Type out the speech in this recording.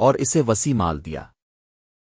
اور اسے وسیع مال دیا۔